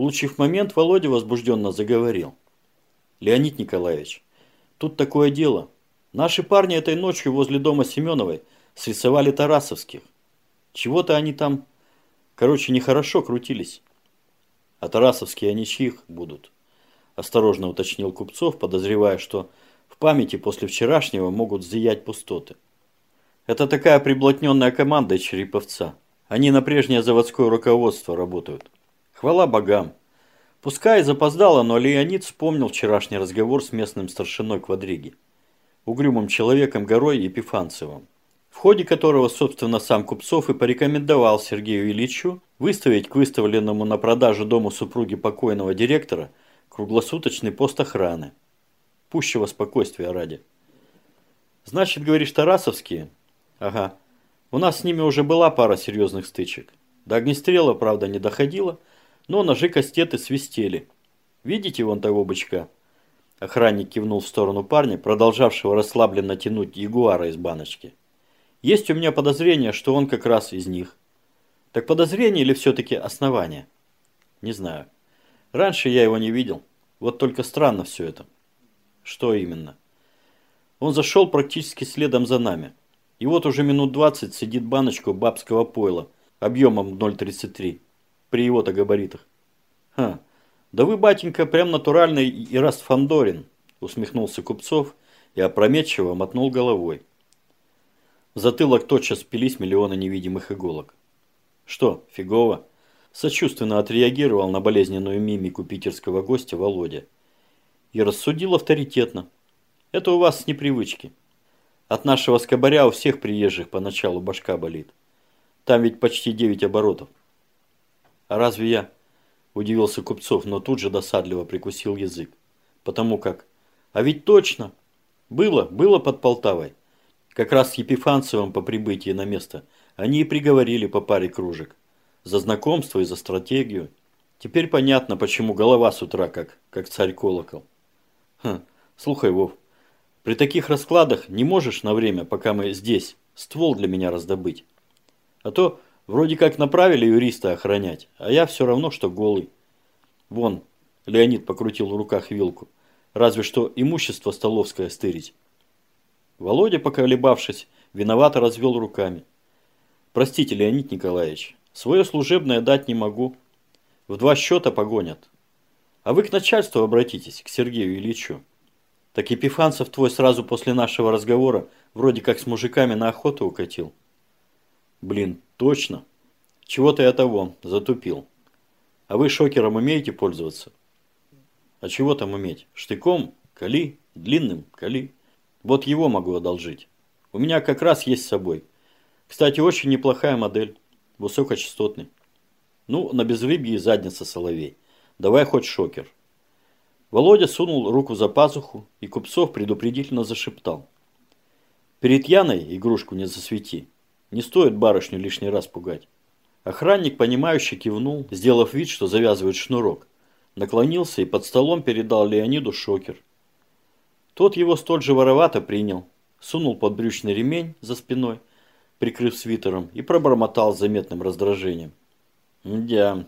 Улучив момент, Володя возбужденно заговорил. «Леонид Николаевич, тут такое дело. Наши парни этой ночью возле дома Семеновой срисовали Тарасовских. Чего-то они там, короче, нехорошо крутились. А Тарасовские они чьих будут?» Осторожно уточнил Купцов, подозревая, что в памяти после вчерашнего могут зиять пустоты. Это такая приблотненная команда Череповца. Они на прежнее заводское руководство работают. Хвала богам. Пускай и запоздало, но Леонид вспомнил вчерашний разговор с местным старшиной квадриги. Угрюмым человеком Горой Епифанцевым. В ходе которого, собственно, сам Купцов и порекомендовал Сергею Ильичу выставить к выставленному на продажу дому супруги покойного директора круглосуточный пост охраны. Пущего спокойствия ради. Значит, говоришь, Тарасовские? Ага. У нас с ними уже была пара серьезных стычек. До огнестрела, правда, не доходило, но ножи-кастеты свистели. Видите вон того бычка? Охранник кивнул в сторону парня, продолжавшего расслабленно тянуть ягуара из баночки. Есть у меня подозрение, что он как раз из них. Так подозрение или все-таки основание? Не знаю. Раньше я его не видел. Вот только странно все это. Что именно? Он зашел практически следом за нами. И вот уже минут 20 сидит баночка бабского пойла объемом 0,33 при его-то габаритах. Ха, да вы, батенька, прям натуральный Ираст Фандорин, усмехнулся Купцов и опрометчиво мотнул головой. В затылок тотчас пились миллионы невидимых иголок. Что, фигово? Сочувственно отреагировал на болезненную мимику питерского гостя Володя. И рассудил авторитетно. Это у вас с непривычки. От нашего скобаря у всех приезжих поначалу башка болит. Там ведь почти 9 оборотов. Разве я? Удивился Купцов, но тут же досадливо прикусил язык. Потому как... А ведь точно! Было, было под Полтавой. Как раз с Епифанцевым по прибытии на место. Они и приговорили по паре кружек. За знакомство и за стратегию. Теперь понятно, почему голова с утра как, как царь-колокол. Хм, слухай, Вов, при таких раскладах не можешь на время, пока мы здесь, ствол для меня раздобыть. А то вроде как направили юриста охранять, а я все равно, что голый. Вон, Леонид покрутил в руках вилку. Разве что имущество столовское стырить. Володя, поколебавшись, виновато развел руками. Простите, Леонид Николаевич, свое служебное дать не могу. В два счета погонят. А вы к начальству обратитесь, к Сергею Ильичу. Так Епифанцев твой сразу после нашего разговора вроде как с мужиками на охоту укатил. Блин, точно. Чего-то я того, затупил. А вы шокером умеете пользоваться? А чего там уметь? Штыком? Кали? Длинным? Кали? Вот его могу одолжить. У меня как раз есть с собой. Кстати, очень неплохая модель. Высокочастотный. Ну, на безрыбье задница соловей. Давай хоть шокер. Володя сунул руку за пазуху, и Купцов предупредительно зашептал. «Перед Яной игрушку не засвети. Не стоит барышню лишний раз пугать». Охранник, понимающе кивнул, сделав вид, что завязывает шнурок. Наклонился и под столом передал Леониду шокер. Тот его столь же воровато принял, сунул под брючный ремень за спиной, прикрыв свитером, и пробормотал с заметным раздражением. «Мдя,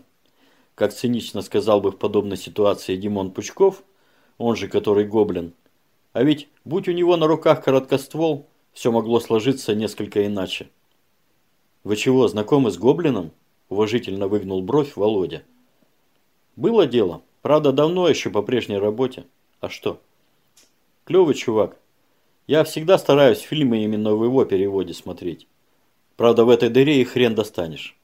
как цинично сказал бы в подобной ситуации Димон Пучков, он же который гоблин. А ведь, будь у него на руках короткоствол, все могло сложиться несколько иначе. «Вы чего, знакомы с гоблином?» – уважительно выгнул бровь Володя. «Было дело. Правда, давно еще по прежней работе. А что?» «Клевый чувак. Я всегда стараюсь фильмы именно в его переводе смотреть. Правда, в этой дыре и хрен достанешь.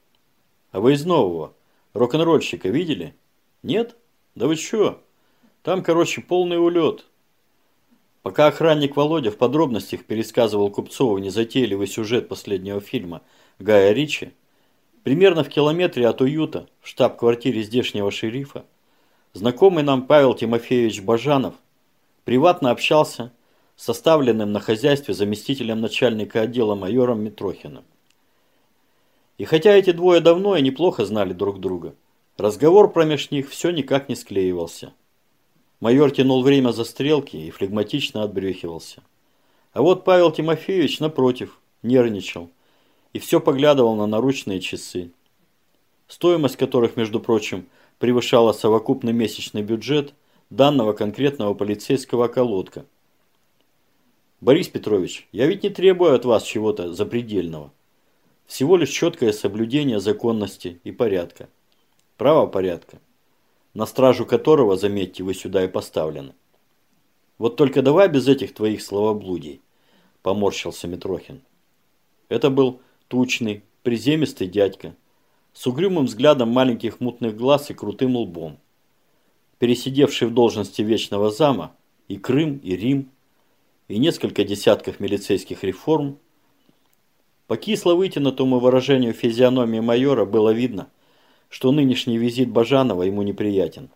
А вы из нового?» Рок-н-ролльщика видели? Нет? Да вы чё? Там, короче, полный улет. Пока охранник Володя в подробностях пересказывал Купцову незатейливый сюжет последнего фильма Гая Ричи, примерно в километре от уюта, в штаб-квартире здешнего шерифа, знакомый нам Павел Тимофеевич Бажанов приватно общался с составленным на хозяйстве заместителем начальника отдела майором Митрохиным. И хотя эти двое давно и неплохо знали друг друга, разговор промеж них все никак не склеивался. Майор тянул время за стрелки и флегматично отбрехивался. А вот Павел Тимофеевич, напротив, нервничал и все поглядывал на наручные часы, стоимость которых, между прочим, превышала совокупный месячный бюджет данного конкретного полицейского околотка. Борис Петрович, я ведь не требую от вас чего-то запредельного. Всего лишь четкое соблюдение законности и порядка. Правопорядка. На стражу которого, заметьте, вы сюда и поставлены. Вот только давай без этих твоих словоблудий, поморщился Митрохин. Это был тучный, приземистый дядька, с угрюмым взглядом маленьких мутных глаз и крутым лбом. Пересидевший в должности вечного зама и Крым, и Рим, и несколько десятков милицейских реформ, по кисло вытянутому выражению физиономии майора было видно, что нынешний визит Бажанова ему неприятен.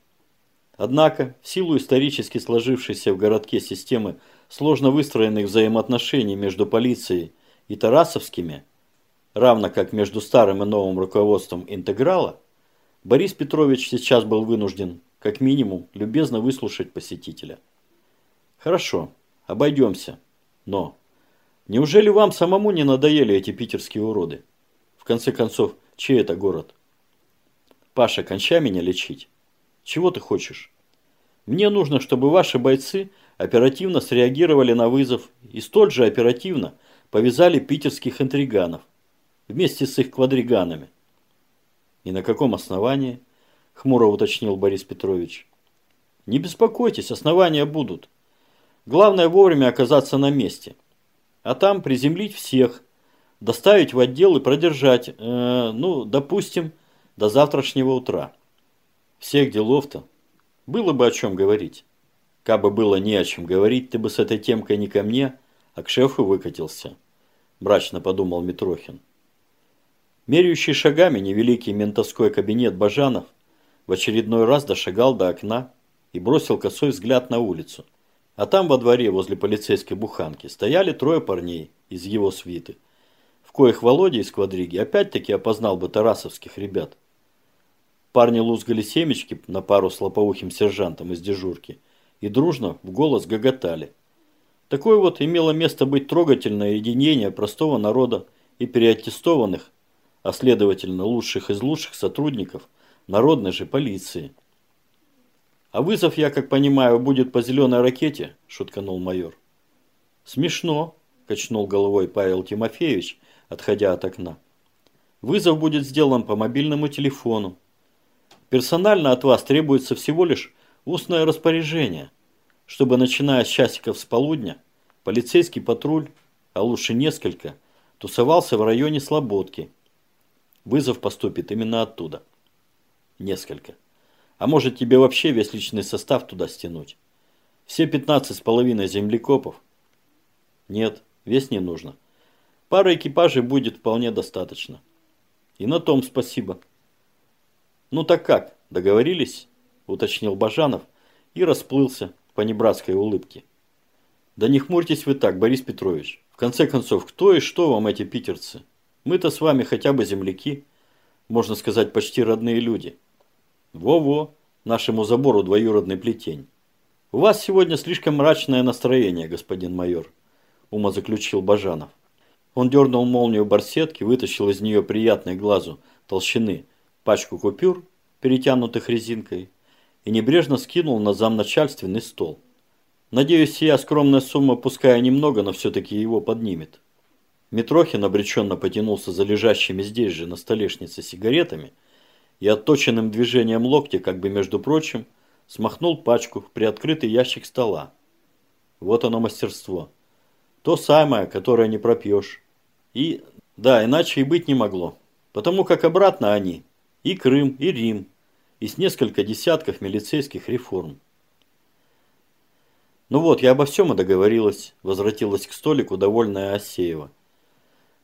Однако, в силу исторически сложившейся в городке системы сложно выстроенных взаимоотношений между полицией и Тарасовскими, равно как между старым и новым руководством интеграла, Борис Петрович сейчас был вынужден, как минимум, любезно выслушать посетителя. Хорошо, обойдемся, но неужели вам самому не надоели эти питерские уроды? В конце концов, чей это город? Паша, кончай меня лечить. Чего ты хочешь? Мне нужно, чтобы ваши бойцы оперативно среагировали на вызов и столь же оперативно повязали питерских интриганов вместе с их квадриганами. И на каком основании? Хмуро уточнил Борис Петрович. Не беспокойтесь, основания будут. Главное вовремя оказаться на месте. А там приземлить всех, доставить в отдел и продержать, э, ну, допустим, до завтрашнего утра. Всех делов-то было бы о чем говорить. Кабы было не о чем говорить, ты бы с этой темкой не ко мне, а к шефу выкатился. Мрачно подумал Митрохин. Меряющий шагами невеликий ментовской кабинет Бажанов в очередной раз дошагал до окна и бросил косой взгляд на улицу. А там во дворе возле полицейской буханки стояли трое парней из его свиты, в коих Володя из квадриги опять-таки опознал бы тарасовских ребят. Парни лузгали семечки на пару с лопоухим сержантом из дежурки и дружно в голос гоготали. Такое вот имело место быть трогательное единение простого народа и переаттестованных а следовательно лучших из лучших сотрудников народной же полиции. «А вызов, я как понимаю, будет по зеленой ракете?» – шутканул майор. «Смешно», – качнул головой Павел Тимофеевич, отходя от окна. «Вызов будет сделан по мобильному телефону. Персонально от вас требуется всего лишь устное распоряжение, чтобы, начиная с часиков с полудня, полицейский патруль, а лучше несколько, тусовался в районе Слободки – Вызов поступит именно оттуда. Несколько. А может тебе вообще весь личный состав туда стянуть? Все 15 с половиной землекопов? Нет, весь не нужно. Пара экипажей будет вполне достаточно. И на том спасибо. Ну так как, договорились? Уточнил Бажанов и расплылся по небратской улыбке. Да не хмурьтесь вы так, Борис Петрович. В конце концов, кто и что вам эти питерцы? Мы-то с вами хотя бы земляки, можно сказать, почти родные люди. Во-во, нашему забору двоюродный плетень. У вас сегодня слишком мрачное настроение, господин майор, умозаключил Бажанов. Он дернул молнию барсетки, вытащил из нее приятной глазу толщины пачку купюр, перетянутых резинкой, и небрежно скинул на замначальственный стол. Надеюсь, сия скромная сумма, пускай немного, но все-таки его поднимет. Митрохин обреченно потянулся за лежащими здесь же на столешнице сигаретами и отточенным движением локтя, как бы между прочим, смахнул пачку в приоткрытый ящик стола. Вот оно мастерство. То самое, которое не пропьешь. И, да, иначе и быть не могло. Потому как обратно они, и Крым, и Рим, и с несколько десятков милицейских реформ. Ну вот, я обо всем и договорилась, возвратилась к столику довольная Асеева.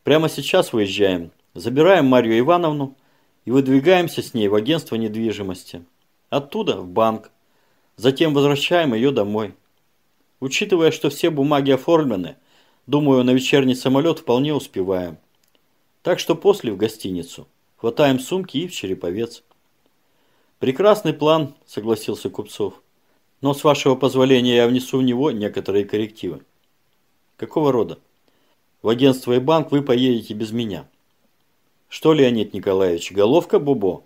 Прямо сейчас выезжаем, забираем Марию Ивановну и выдвигаемся с ней в агентство недвижимости. Оттуда в банк. Затем возвращаем ее домой. Учитывая, что все бумаги оформлены, думаю, на вечерний самолет вполне успеваем. Так что после в гостиницу. Хватаем сумки и в Череповец. Прекрасный план, согласился Купцов. Но с вашего позволения я внесу в него некоторые коррективы. Какого рода? В агентство и банк вы поедете без меня. Что, Леонид Николаевич, головка Бубо?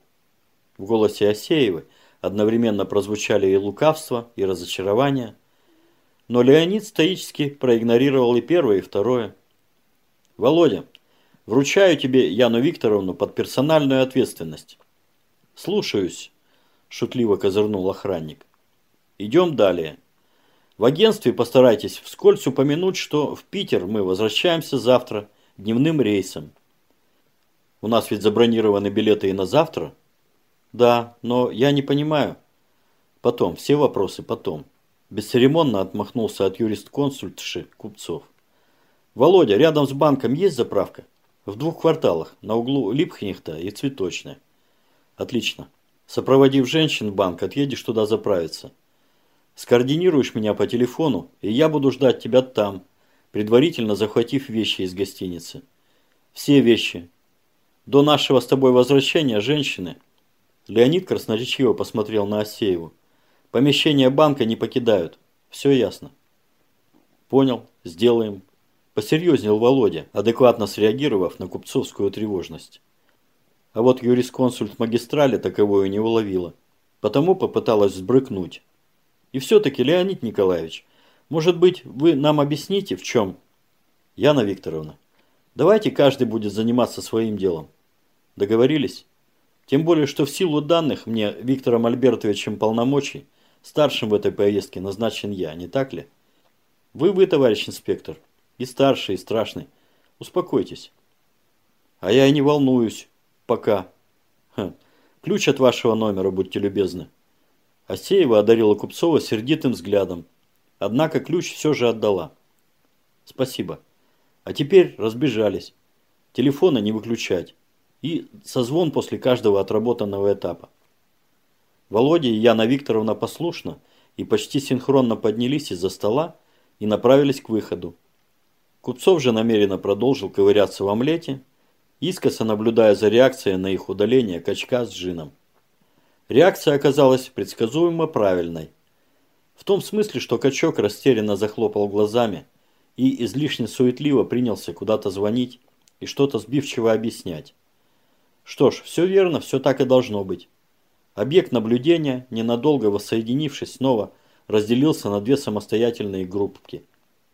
В голосе Осеевой одновременно прозвучали и лукавство, и разочарование. Но Леонид стоически проигнорировал и первое, и второе. «Володя, вручаю тебе Яну Викторовну под персональную ответственность». «Слушаюсь», – шутливо козырнул охранник. «Идем далее. В агентстве постарайтесь вскользь упомянуть, что в Питер мы возвращаемся завтра дневным рейсом. У нас ведь забронированы билеты и на завтра. Да, но я не понимаю. Потом, все вопросы потом. Бесцеремонно отмахнулся от юрист-консультши Купцов. Володя, рядом с банком есть заправка? В двух кварталах, на углу Липхнихта и Цветочная. Отлично. Сопроводив женщин в банк, отъедешь туда заправиться. Скоординируешь меня по телефону, и я буду ждать тебя там, предварительно захватив вещи из гостиницы. Все вещи. До нашего с тобой возвращения женщины. Леонид красноречиво посмотрел на Осееву. Помещение банка не покидают. Все ясно. Понял, сделаем. Посерьезнел Володя, адекватно среагировав на купцовскую тревожность. А вот юрисконсульт магистрали таковую не уловила. Потому попыталась сбрыкнуть. И все-таки, Леонид Николаевич, может быть, вы нам объясните, в чем? Яна Викторовна, давайте каждый будет заниматься своим делом. Договорились? Тем более, что в силу данных мне Виктором Альбертовичем полномочий, старшим в этой поездке назначен я, не так ли? Вы, вы, товарищ инспектор, и старший, и страшный. Успокойтесь. А я и не волнуюсь. Пока. Хм. Ключ от вашего номера, будьте любезны. Асеева одарила Купцова сердитым взглядом. Однако ключ все же отдала. Спасибо. А теперь разбежались. Телефона не выключать. И созвон после каждого отработанного этапа. Володя и Яна Викторовна послушно и почти синхронно поднялись из-за стола и направились к выходу. Купцов же намеренно продолжил ковыряться в омлете, искоса наблюдая за реакцией на их удаление качка с джином. Реакция оказалась предсказуемо правильной. В том смысле, что качок растерянно захлопал глазами и излишне суетливо принялся куда-то звонить и что-то сбивчиво объяснять. Что ж, все верно, все так и должно быть. Объект наблюдения, ненадолго воссоединившись снова, разделился на две самостоятельные группки.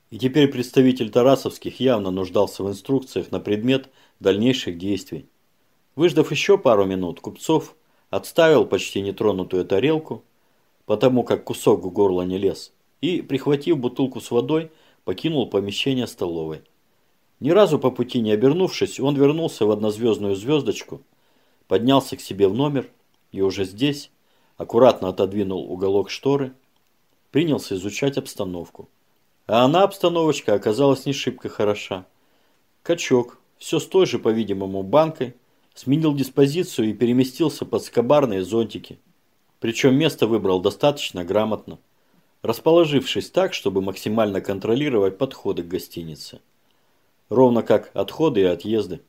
И теперь представитель Тарасовских явно нуждался в инструкциях на предмет дальнейших действий. Выждав еще пару минут, Купцов отставил почти нетронутую тарелку, потому как кусок в горло не лез, и, прихватив бутылку с водой, покинул помещение столовой. Ни разу по пути не обернувшись, он вернулся в однозвездную звездочку, поднялся к себе в номер и уже здесь аккуратно отодвинул уголок шторы, принялся изучать обстановку. А она, обстановочка, оказалась не шибко хороша. Качок, все с той же, по-видимому, банкой, сменил диспозицию и переместился под скобарные зонтики. Причем место выбрал достаточно грамотно, расположившись так, чтобы максимально контролировать подходы к гостинице. Ровно как отходы и отъезды.